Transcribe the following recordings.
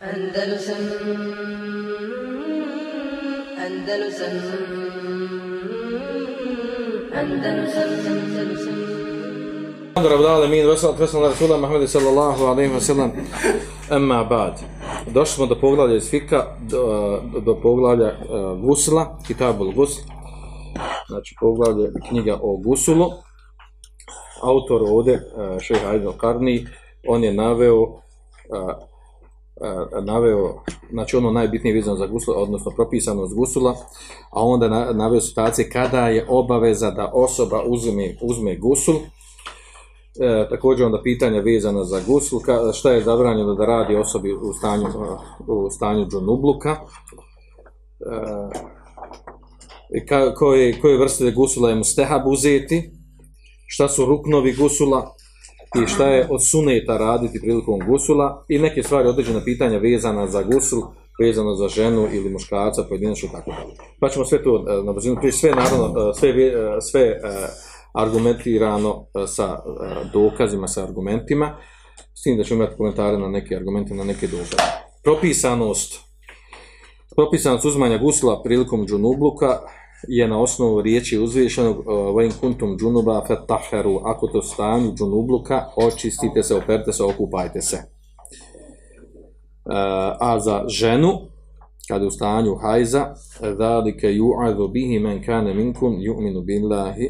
Andalusam Andalusam Andalusam Andalusam الحمد لله رب العالمين والصلاة والسلام على رسول الله محمد صلى الله عليه وسلم أما بعد došli smo do poglavlja iz Fika, do, do poglavlja uh, Gusla, Kitabul Gusl, znači poglavlje knjiga o Gusulu. Autor ovdje, uh, šeha Aydel Karni, on je naveo, uh, uh, E, naveo, znači ono najbitnije vezano za Guslu, odnosno propisanost Gusula, a onda na, naveo situacije kada je obaveza da osoba uzme, uzme Gusul, E, također onda pitanja vezana za gusl, ka, šta je zabranjeno da radi osobi u stanju, e, u stanju džunubluka, e, ka, koje, koje vrste gusula je mustehab uzeti, šta su ruknovi gusula i šta je od suneta raditi prilikom gusula i neke stvari određena pitanja vezana za gusul, vezano za ženu ili muškarca, pojedinačno tako dalje. Pa ćemo sve to eh, na brzinu, prije sve naravno, eh, sve, eh, sve, argumentirano sa dokazima, sa argumentima, s tim da ćemo imati komentare na neke argumente, na neke dokaze. Propisanost, propisanost uzmanja gusla prilikom džunubluka je na osnovu riječi uzvišenog e, vajn kuntum džunuba fetaheru, ako to stanju džunubluka, očistite se, operite se, okupajte se. E, a za ženu, kada u stanju hajza, dhalike ju'adhu bihi men kane minkum ju'minu billahi,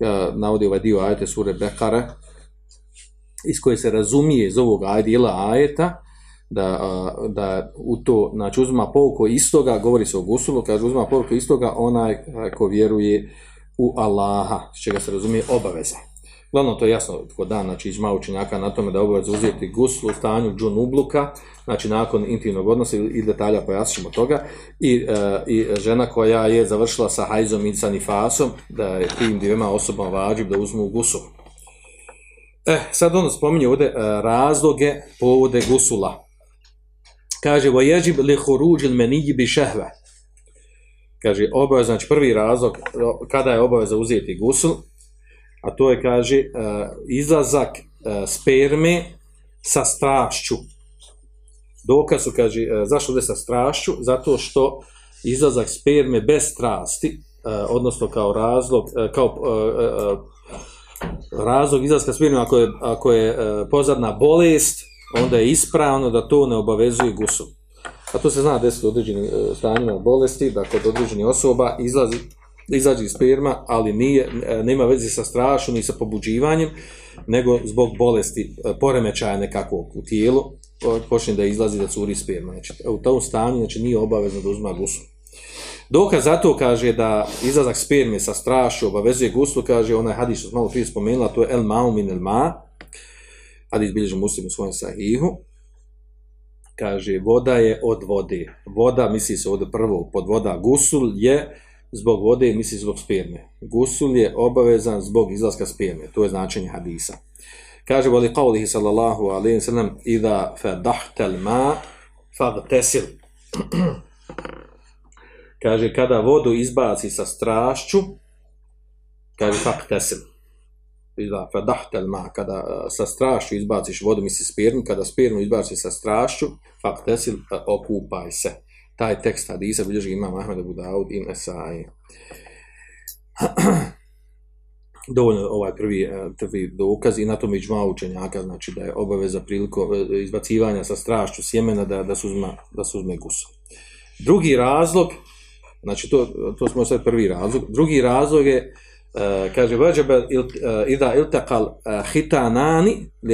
uh, navodi ovaj dio ajete sure Bekare, iz koje se razumije iz ovog ajdila ajeta, da, da u to, znači uzma pouko istoga, govori se o gusulu, kaže uzma pouko istoga, onaj ko vjeruje u Allaha, s čega se razumije obaveza. Glavno to je jasno kod dan, znači izma učenjaka na tome da obaveza uzeti guslu u stanju džunubluka, znači nakon intimnog odnosa i detalja pojasnimo toga, i, e, i žena koja je završila sa hajzom i sa nifasom, da je tim dvijema osobama vađib da uzmu gusulu. E, sad ono spominje ovdje e, razloge povode gusula. Kaže, vo li huruđil meniji bi šehve. Kaže, obaveza, znači prvi razlog, kada je obaveza uzeti gusul, a to je, kaže, e, izlazak e, sperme sa strašću. Dokaz su, kaže, e, zašto ovdje sa strašću? Zato što izlazak sperme bez strasti, odnosno kao razlog, kao razlog izlaska sperme, ako je, ako je pozadna bolest, onda je ispravno da to ne obavezuje gusom. A to se zna desiti u određenim e, stanjima bolesti, da kod određenih osoba izlazi izađe iz sperma, ali nije, e, nema veze sa strašom i sa pobuđivanjem, nego zbog bolesti, e, poremećaja nekakvog u tijelu, počne da izlazi da curi sperma. Znači, u tom stanju znači, nije obavezno da uzma guslu. Dokaz zato kaže da izlazak sperme sa strašom obavezuje guslu, kaže onaj hadis što malo prije spomenula, to je el ma'u min el ma, hadis bilježi muslim u svojem sahihu, kaže voda je od vode. Voda, misli se ovdje prvo pod voda, gusul je zbog vode, misli zbog sperme. Gusul je obavezan zbog izlaska sperme. To je značenje hadisa. Kaže, voli qavlihi sallallahu alaihi sallam, idha fadahtel ma fagtesil. kaže, kada vodu izbaci sa strašću, kaže, fagtesil. Idha fadahtel ma, kada e, sa strašću izbaciš vodu, misli spermu, kada spirnu izbaciš sa strašću, faktesil, e, okupaj se taj tekst hadisa bilježi imam Ahmed Abu Daud i Nesai. Dovoljno ovaj prvi, e, prvi dokaz i na tom iđma učenjaka, znači da je obaveza priliko izbacivanja sa strašću sjemena da, da, se uzme, da se uzme gusu. Drugi razlog, znači to, to smo sad prvi razlog, drugi razlog je, kaže, vađebe il, uh, ida iltakal uh, hitanani li